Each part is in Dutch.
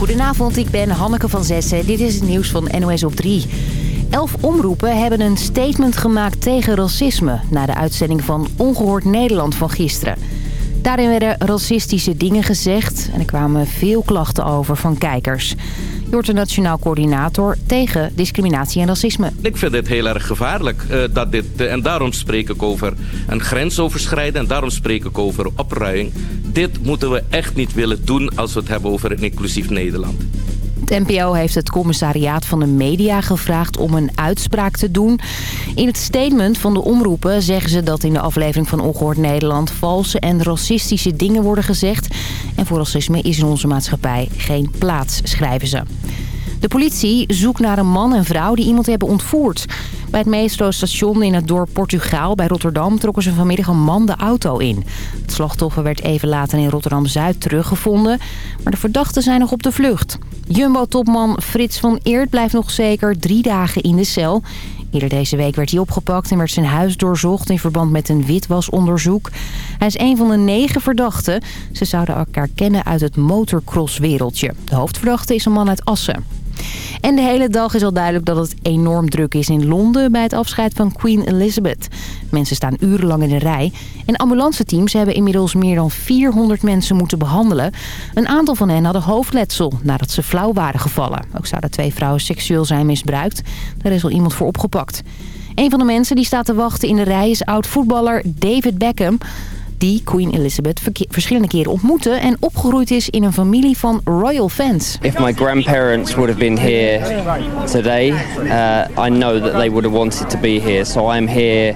Goedenavond, ik ben Hanneke van Zessen. Dit is het nieuws van NOS op 3. Elf omroepen hebben een statement gemaakt tegen racisme... na de uitzending van Ongehoord Nederland van gisteren. Daarin werden racistische dingen gezegd... en er kwamen veel klachten over van kijkers. Wordt de Nationaal Coördinator tegen discriminatie en racisme. Ik vind dit heel erg gevaarlijk. Uh, dat dit, uh, en daarom spreek ik over een grens overschrijden. En daarom spreek ik over opruiing. Dit moeten we echt niet willen doen als we het hebben over een inclusief Nederland. Het NPO heeft het commissariaat van de media gevraagd om een uitspraak te doen. In het statement van de omroepen zeggen ze dat in de aflevering van Ongehoord Nederland... valse en racistische dingen worden gezegd. En voor racisme is in onze maatschappij geen plaats, schrijven ze. De politie zoekt naar een man en vrouw die iemand hebben ontvoerd. Bij het metrostation in het dorp Portugaal bij Rotterdam trokken ze vanmiddag een man de auto in. Het slachtoffer werd even later in Rotterdam-Zuid teruggevonden, maar de verdachten zijn nog op de vlucht. Jumbo-topman Frits van Eert blijft nog zeker drie dagen in de cel. Eerder deze week werd hij opgepakt en werd zijn huis doorzocht in verband met een witwasonderzoek. Hij is een van de negen verdachten. Ze zouden elkaar kennen uit het motocrosswereldje. De hoofdverdachte is een man uit Assen. En de hele dag is al duidelijk dat het enorm druk is in Londen bij het afscheid van Queen Elizabeth. Mensen staan urenlang in de rij. En ambulanceteams hebben inmiddels meer dan 400 mensen moeten behandelen. Een aantal van hen hadden hoofdletsel nadat ze flauw waren gevallen. Ook zouden twee vrouwen seksueel zijn misbruikt. Daar is al iemand voor opgepakt. Een van de mensen die staat te wachten in de rij is oud-voetballer David Beckham die Queen Elizabeth verschillende keren ontmoette en opgegroeid is in een familie van royal fans. If my grandparents would have been here today, uh, I know that they would have wanted to be here. So I'm here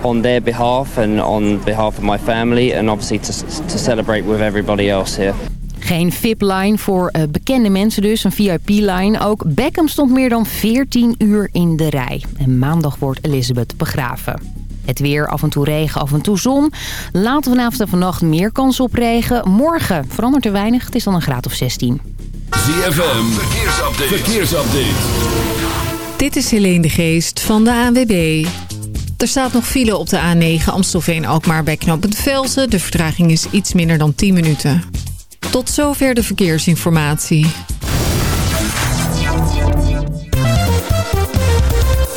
on their behalf and on behalf of my family and obviously to, to celebrate with everybody else here. Geen VIP-line voor uh, bekende mensen dus, een VIP-line. Ook Beckham stond meer dan 14 uur in de rij. En maandag wordt Elizabeth begraven. Het weer, af en toe regen, af en toe zon. Later vanavond en vannacht meer kans op regen. Morgen verandert er weinig, het is dan een graad of 16. ZFM, verkeersupdate. verkeersupdate. Dit is Helene de Geest van de ANWB. Er staat nog file op de A9 Amstelveen-Alkmaar bij knooppunt Velzen. De vertraging is iets minder dan 10 minuten. Tot zover de verkeersinformatie.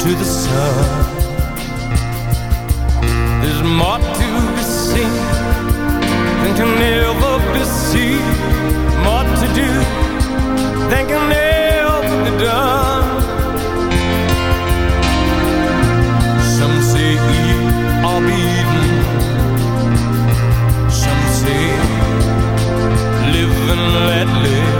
to the sun. There's more to be seen Than can ever be seen. More to do Than can ever be done. Some say eat or be eaten. Some say live and let live.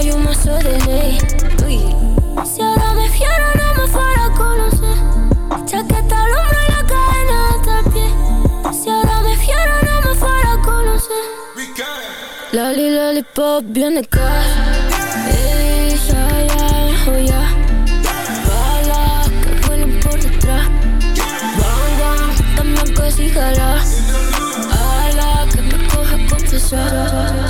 Ahora yo más de ley. Uy. Si ahora me fiero, no me fuera a conocer. Chaqueta al hombro y la cadena hasta el pie. Si ahora me fiero, no me fuera a conocer. Lali, lollipop, viene acá. ja ja ya. Que por detrás. Bang, bang, también que sí jala. Ala, que me coja confesar.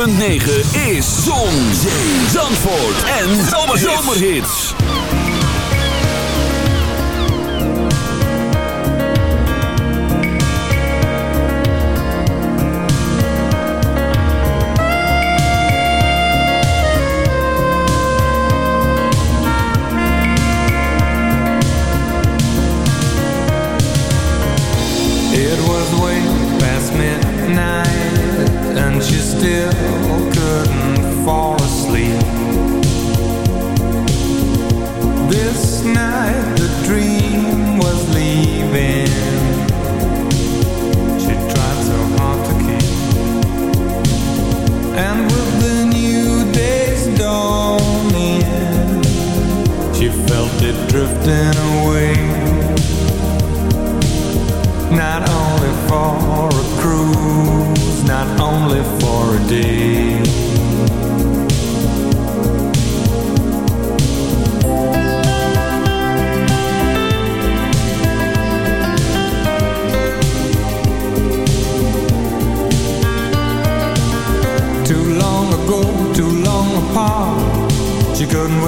106.9 is Zon,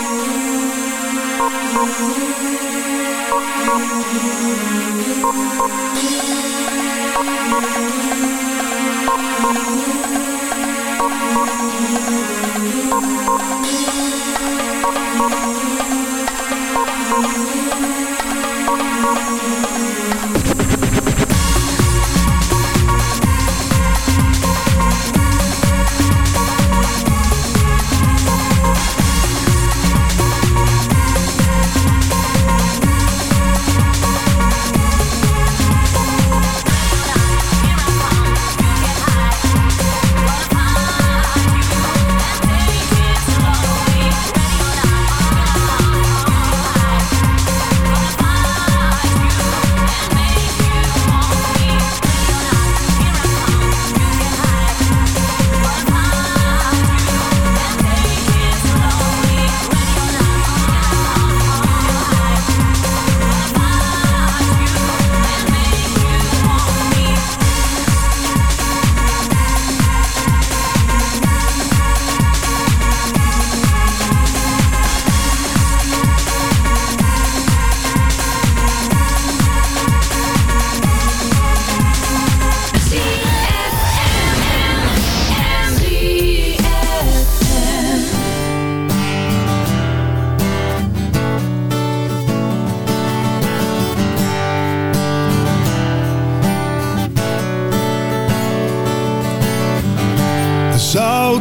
De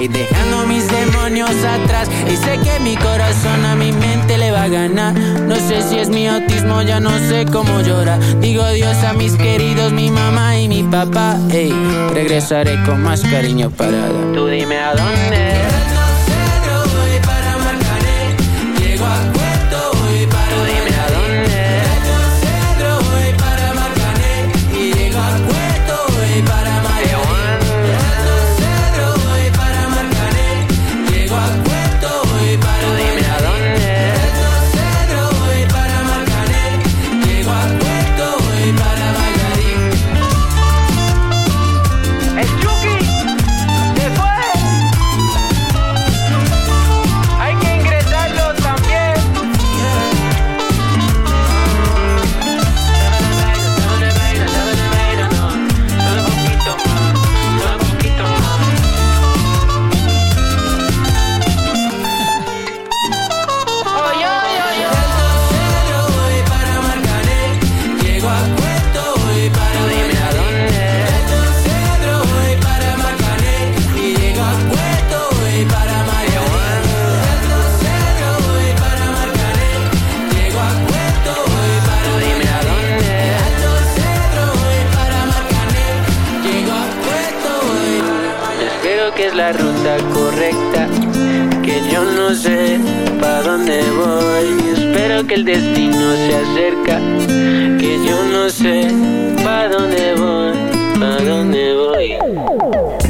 Y dejando mis demonios atrás. Y sé que mi corazón a mi mente le va a ganar. No sé si es mi autismo, ya no sé cómo llorar. Digo Dios a mis queridos, mi mamá y mi papá. Ey, regresaré con más cariño para dar Tú dime a dónde la ruta correcta, que yo no sé para dónde voy. Espero que el destino se acerca, que yo no sé para dónde voy, para dónde voy.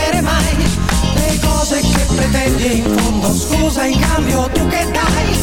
cose che pretendi in fondo scusa in cambio tu che dai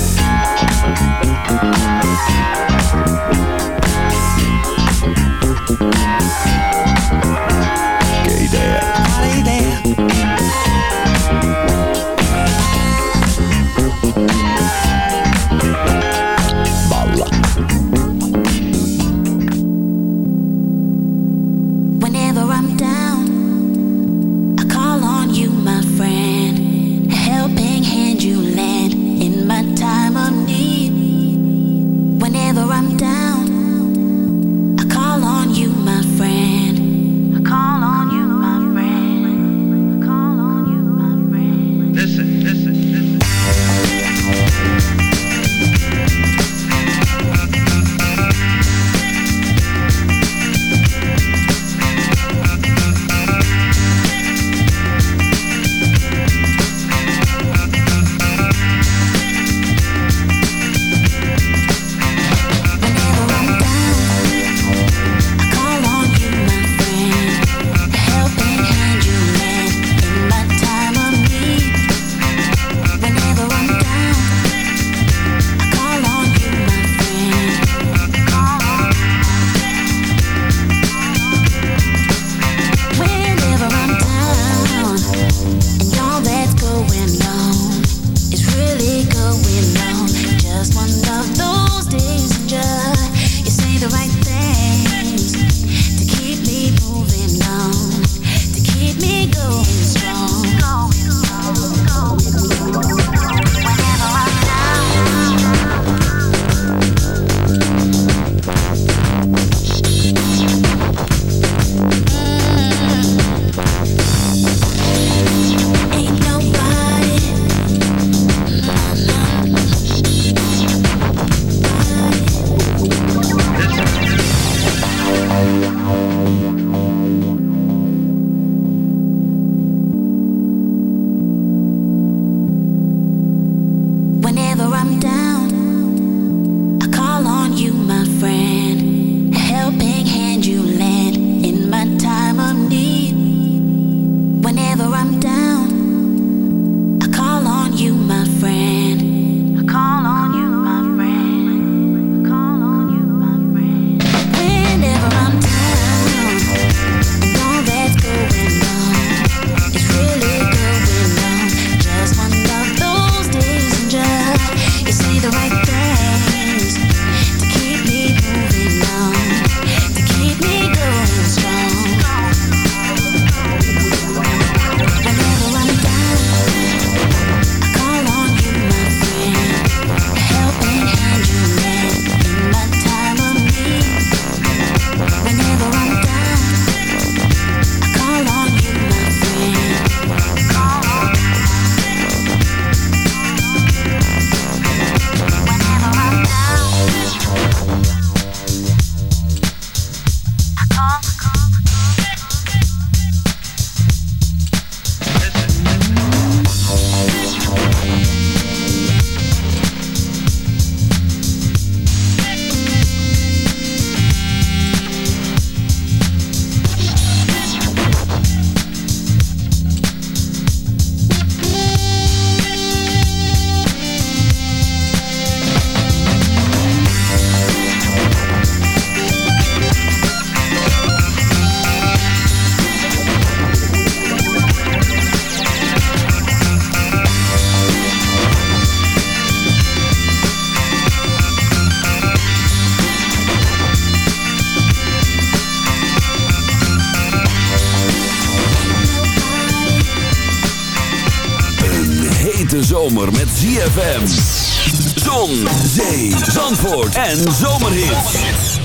Zon, zee, zandvoort en zomerhits.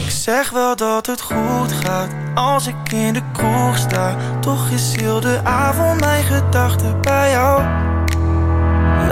Ik zeg wel dat het goed gaat als ik in de kroeg sta. Toch is heel de avond mijn gedachten bij jou.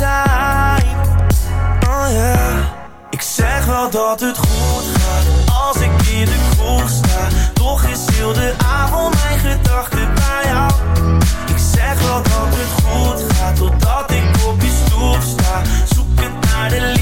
Oh yeah. Ik zeg wel dat het goed gaat als ik in de kroeg sta. Toch is heel de avond mijn gedachten bij jou. Ik zeg wel dat het goed gaat totdat ik op je stoep sta. Zoekend naar de liefde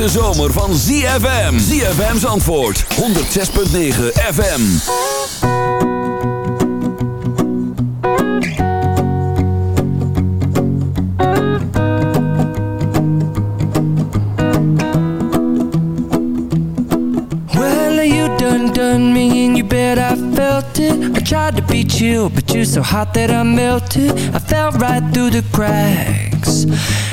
hete zomer van ZFM. ZFM's antwoord, 106.9 FM. Well, you done done me and you bet I felt it. I tried to be chill, but you're so hot that I melted. I fell right through the cracks.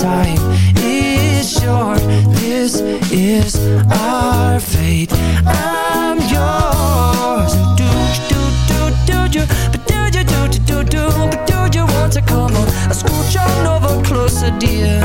Time is short. This is our fate. I'm yours. Do do do do do, do do do do do do, do want to come on? I scooch on over closer, dear,